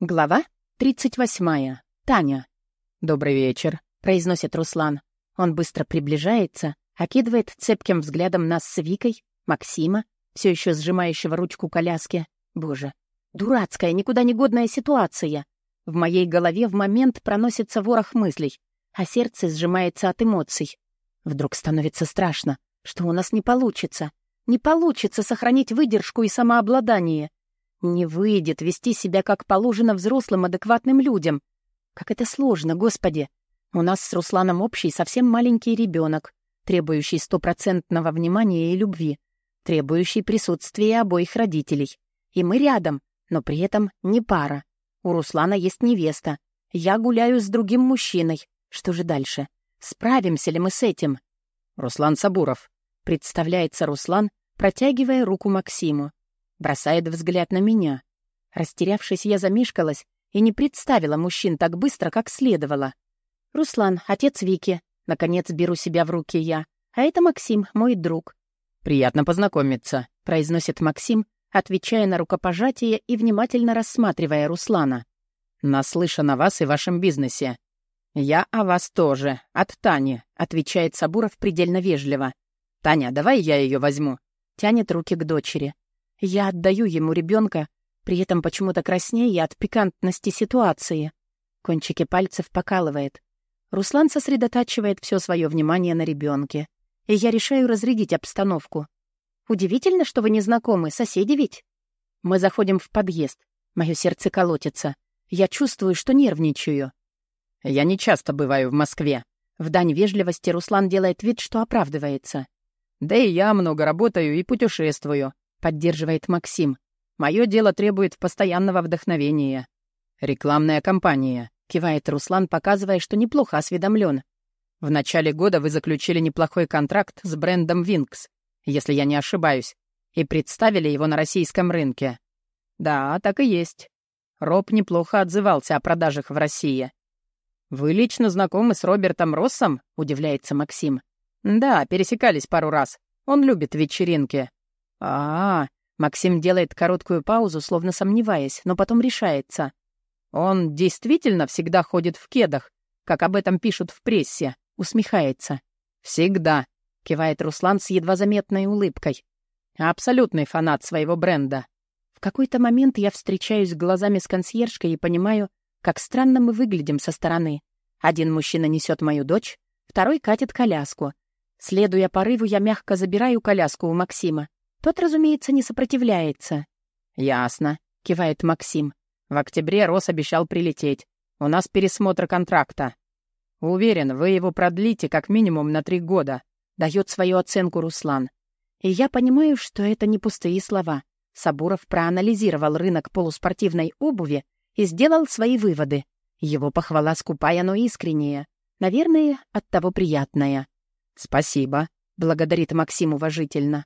Глава 38. Таня. «Добрый вечер», — произносит Руслан. Он быстро приближается, окидывает цепким взглядом нас с Викой, Максима, все еще сжимающего ручку коляски. Боже, дурацкая, никуда не годная ситуация. В моей голове в момент проносится ворох мыслей, а сердце сжимается от эмоций. Вдруг становится страшно, что у нас не получится. Не получится сохранить выдержку и самообладание. Не выйдет вести себя как положено взрослым адекватным людям. Как это сложно, господи. У нас с Русланом общий совсем маленький ребенок, требующий стопроцентного внимания и любви, требующий присутствия обоих родителей. И мы рядом, но при этом не пара. У Руслана есть невеста. Я гуляю с другим мужчиной. Что же дальше? Справимся ли мы с этим? Руслан Сабуров. Представляется Руслан, протягивая руку Максиму. Бросает взгляд на меня. Растерявшись, я замешкалась и не представила мужчин так быстро, как следовало. «Руслан, отец Вики». Наконец беру себя в руки я. «А это Максим, мой друг». «Приятно познакомиться», — произносит Максим, отвечая на рукопожатие и внимательно рассматривая Руслана. «Наслышан о вас и вашем бизнесе». «Я о вас тоже, от Тани», — отвечает Сабуров предельно вежливо. «Таня, давай я ее возьму». Тянет руки к дочери. Я отдаю ему ребенка, при этом почему-то краснее от пикантности ситуации. Кончики пальцев покалывает. Руслан сосредотачивает все свое внимание на ребенке, и я решаю разрядить обстановку. Удивительно, что вы не знакомы, соседи ведь? Мы заходим в подъезд. Мое сердце колотится. Я чувствую, что нервничаю. Я не часто бываю в Москве. В дань вежливости Руслан делает вид, что оправдывается. Да и я много работаю и путешествую. — поддерживает Максим. «Мое дело требует постоянного вдохновения». «Рекламная кампания», — кивает Руслан, показывая, что неплохо осведомлен. «В начале года вы заключили неплохой контракт с брендом Винкс, если я не ошибаюсь, и представили его на российском рынке». «Да, так и есть». Роб неплохо отзывался о продажах в России. «Вы лично знакомы с Робертом Россом?» — удивляется Максим. «Да, пересекались пару раз. Он любит вечеринки а, -а, -а Максим делает короткую паузу, словно сомневаясь, но потом решается. «Он действительно всегда ходит в кедах, как об этом пишут в прессе?» Усмехается. «Всегда», — кивает Руслан с едва заметной улыбкой. «Абсолютный фанат своего бренда». В какой-то момент я встречаюсь глазами с консьержкой и понимаю, как странно мы выглядим со стороны. Один мужчина несет мою дочь, второй катит коляску. Следуя порыву, я мягко забираю коляску у Максима. Тот, разумеется, не сопротивляется. «Ясно», — кивает Максим. «В октябре Рос обещал прилететь. У нас пересмотр контракта. Уверен, вы его продлите как минимум на три года», — дает свою оценку Руслан. И я понимаю, что это не пустые слова. Сабуров проанализировал рынок полуспортивной обуви и сделал свои выводы. Его похвала скупая, но искренняя. Наверное, оттого приятная. «Спасибо», — благодарит Максим уважительно.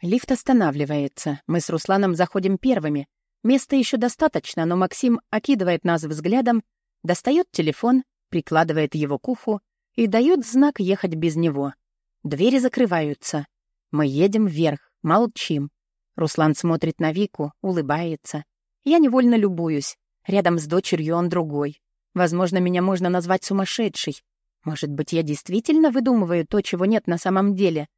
Лифт останавливается. Мы с Русланом заходим первыми. Места еще достаточно, но Максим окидывает нас взглядом, достает телефон, прикладывает его к уху и дает знак ехать без него. Двери закрываются. Мы едем вверх, молчим. Руслан смотрит на Вику, улыбается. Я невольно любуюсь. Рядом с дочерью он другой. Возможно, меня можно назвать сумасшедшей. Может быть, я действительно выдумываю то, чего нет на самом деле.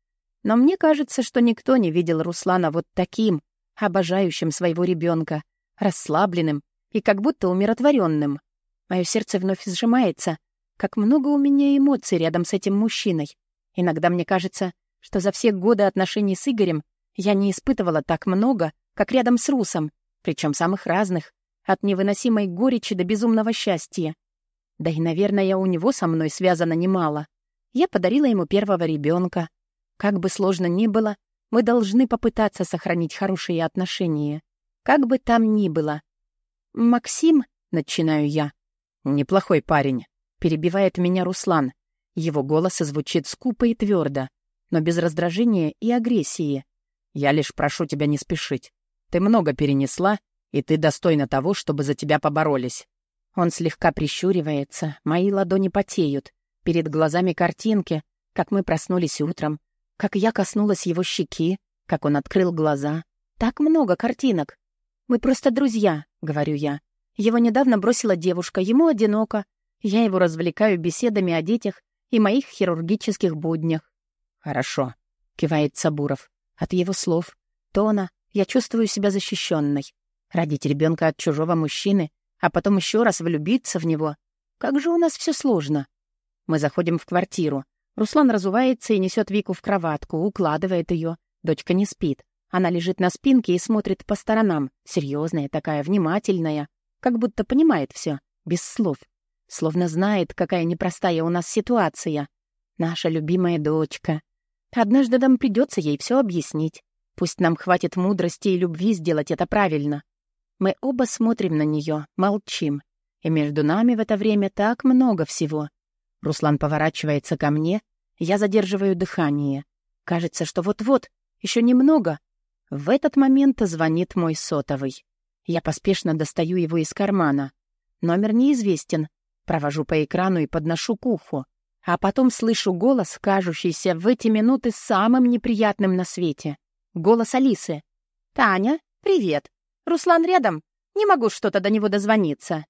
Но мне кажется, что никто не видел Руслана вот таким, обожающим своего ребенка, расслабленным и как будто умиротворенным. Мое сердце вновь сжимается. Как много у меня эмоций рядом с этим мужчиной. Иногда мне кажется, что за все годы отношений с Игорем я не испытывала так много, как рядом с Русом, причем самых разных, от невыносимой горечи до безумного счастья. Да и, наверное, у него со мной связано немало. Я подарила ему первого ребенка, как бы сложно ни было, мы должны попытаться сохранить хорошие отношения. Как бы там ни было. «Максим», — начинаю я. «Неплохой парень», — перебивает меня Руслан. Его голос звучит скупо и твердо, но без раздражения и агрессии. «Я лишь прошу тебя не спешить. Ты много перенесла, и ты достойна того, чтобы за тебя поборолись». Он слегка прищуривается, мои ладони потеют. Перед глазами картинки, как мы проснулись утром, как я коснулась его щеки, как он открыл глаза. Так много картинок. «Мы просто друзья», — говорю я. Его недавно бросила девушка, ему одиноко. Я его развлекаю беседами о детях и моих хирургических буднях. «Хорошо», — кивает Сабуров. От его слов, тона я чувствую себя защищенной. Родить ребенка от чужого мужчины, а потом еще раз влюбиться в него. Как же у нас все сложно. Мы заходим в квартиру. Руслан разувается и несет Вику в кроватку, укладывает ее. Дочка не спит. Она лежит на спинке и смотрит по сторонам. Серьезная такая, внимательная. Как будто понимает все, без слов. Словно знает, какая непростая у нас ситуация. Наша любимая дочка. Однажды нам придется ей все объяснить. Пусть нам хватит мудрости и любви сделать это правильно. Мы оба смотрим на нее, молчим. И между нами в это время так много всего. Руслан поворачивается ко мне, я задерживаю дыхание. Кажется, что вот-вот, еще немного. В этот момент звонит мой сотовый. Я поспешно достаю его из кармана. Номер неизвестен. Провожу по экрану и подношу к уху. А потом слышу голос, кажущийся в эти минуты самым неприятным на свете. Голос Алисы. «Таня, привет. Руслан рядом? Не могу что-то до него дозвониться.